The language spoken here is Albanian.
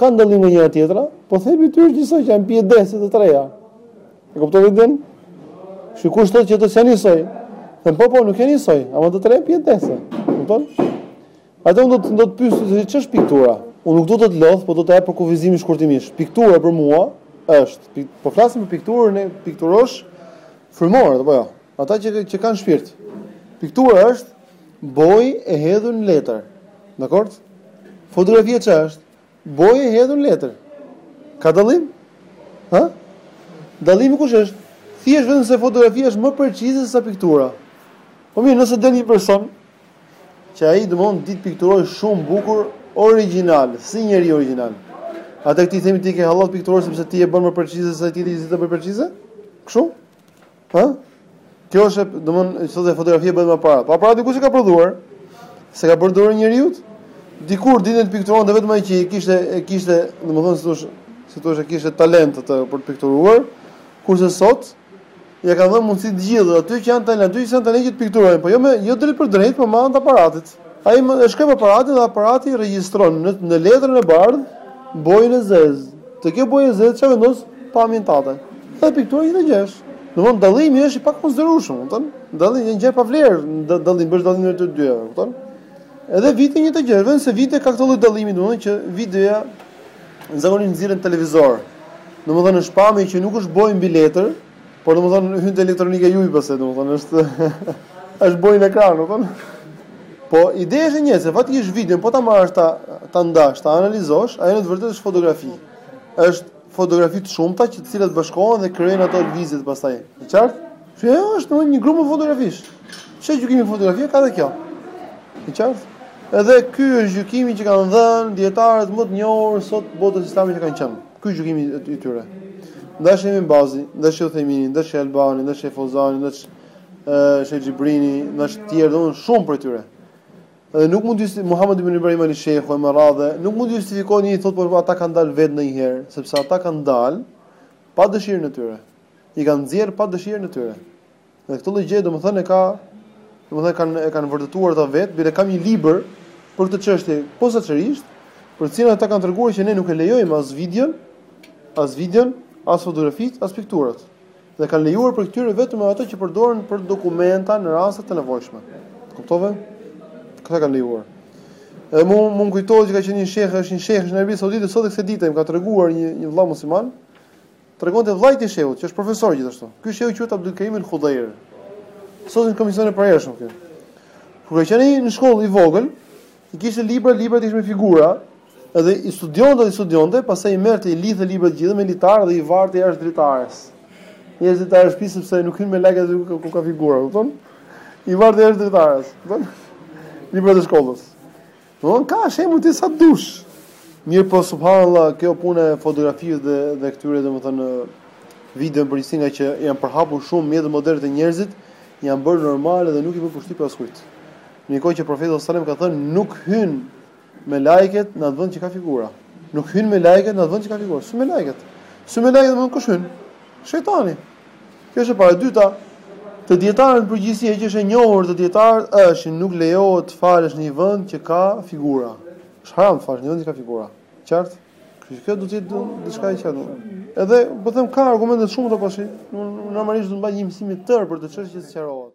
Kanë dallim nga njëra tjetra, po thelbi i tyre është njësoj që janë pije dehëse të treja. E kuptoni idenë? Sikush thotë që të janë njësoj? Dhe po po nuk janë njësoj, ama të treja pije dehëse. Kupton? Atëherë unë do të do të pyes se ç'është piktura. Unë nuk do të të lodh, po do të jap përkufizimin shkurtimisht. Piktura për mua është, po flasim për pikturën të pikturosh frymorë, apo jo? Ata që që kanë shpirt. Piktura është Bojë e hedhur në letër. Dakord? Fotografia çfarë është? Bojë e hedhur në letër. Ka dallim? Ha? Dallimi kush është? Thjesht vetëm se fotografia është më precize se sa piktura. Po mirë, nëse del një person që ai domethënë di të pikturojë shumë bukur origjinal, si njeri origjinal. Atëherë t'i themi ti s'e ke hallall të pikturosh sepse ti e bën më precize se sa ti ti të bëj precize? Kështu? Hë? Kjo është, domethënë, thotë fotografia bëhet me aparat. Po aparati kush e ka prodhuar? S'e ka bërë dora e njeriut? Dikur dinte të pikturonte vetëm ai që i kishte e kishte, domethënë si të thuash, si të thuash e kishte talent atë për të pikturuar, kurse sot i janë dhënë mundësi të gjithë atij që ka talent, atij që s'ka talent që të pikturojnë, po jo me jo drejtpërdrejt, por me anë të aparatit. Ai me e shkrep aparatin dhe aparati regjistron në në letrën e bardhë bojën e zezë. Dhe kjo bojë e zezë çfarë vendos pamjen tënde. Dhe piktura e njëjta gjë është. Domethënë dallimi është i pakonsiderueshëm, kupton? Dallimi një gjë pa vlerë, dallim bësh dallim në të dyja, kupton? Edhe videoja e njëjta gjë, vetëm se videoja ka këtë lloj dallimi, domethënë që videoja zakonisht nxirret në televizor. Domethënë është pamje që nuk është bojë mbi letër, Por domethënë hyn te elektronika ajo pastaj domethënë është është bojë në ekran, domethënë. Po ideja është njësoj se vetë një video, po ta marrësh ta ta ndash, ta analizosh, ajo në të vërtetë është fotografi. Është fotografi të shumta që të cilat bashkohen dhe krijojnë ato lëvizje pastaj. E qartë? Kjo është domethënë një grup fotografish. Ç'është gjykimi i fotografisë ka dhe kjo. E qartë? Edhe ky është gjykimi që kanë dhënë dijetarët më të njohur sot të botës islame që kanë qenë. Ky është gjykimi i tyre. Në daç Sheh Bin Bazi, në daç Sheh Uthejmini, në daç Sheh Albani, në daç Sheh Feuzani, në daç Sheh Xhibrini, në daç të tjerë, domethënë shumë prej tyre. Dhe nuk mund të Muhamedi ibn Ibrahim Ali Shehu e me radhë, nuk mund të justifikojë një thotë por ata kanë dalë vetë ndonjëherë, sepse ata kanë dalë pa dëshirën e tyre. I kanë nxjerr pa dëshirën e tyre. Dhe këtë lloj gjëje domethënë e ka domethënë kanë e kanë vërtetuar ata vetë, bile kam një libër për këtë çështje posaçërisht, për të cilën ata kanë treguar që ne nuk e lejojmë as videon, as videon, as fotografitë, as pikturat. Dhe kanë lejuar prej këtyre vetëm ato që përdoren për dokumenta në raste të nevojshme. Kuptove? Këto kanë lejuar. Edhe mua më kujtohet që ka qenë një sheh, është një sheh në Arabinë Saudite sot e kësaj dite, më ka treguar një një vëlla musliman, Tregonte vëllai i shehut, që është profesor gjithashtu. Ky shehu quhet Abdul Karim El Khudair. Sot në komisionin e përhershëm këtu. Kur ka qenë në shkollë i vogël, i kishte libra, librat ishin me figura, edhe i studionte, i studionte, pastaj i merrte i lidhte librat gjithë me litar dhe i varte jashtë dritares. Jashtë dritares shtëpisë sepse nuk hyn melaiket aty ku, ku ka figura, kupton? I varte jashtë dritares, kupton? Librat e shkollës. Domethënë ka shembuj ti sa dush. Mirëpo subhanallahu, kjo puna e fotografisë dhe dhe këtyre domethënë video prej se ngaqë janë përhapur shumë mjetet moderne te njerëzit, janë bërë normale dhe nuk i bën përshtyp askujt. Një kohë që profeti sallallahu alajhi wasallam ka thënë nuk hyjnë melaiket në atë vend që ka figura. Nuk hyjnë melaiket në atë vend që ka figura. S'hyn melaiket. S'hyn melaiket, atëherë kush hyn? Shejtani. Kjo është e para. E dyta, te dijetarët në përgjithësi ajo që është e njohur te dijetarët është që nuk lejohet të falësh në një vend që ka figura. Është haram të falësh në një vend që ka figura. Qartë? Kështu që kjo duhet të jetë diçka e qartë. Edhe po them ka argumente të shumta pashi, normalisht do të mbahej një mësim i tërë për këtë çështje që të sqarohet.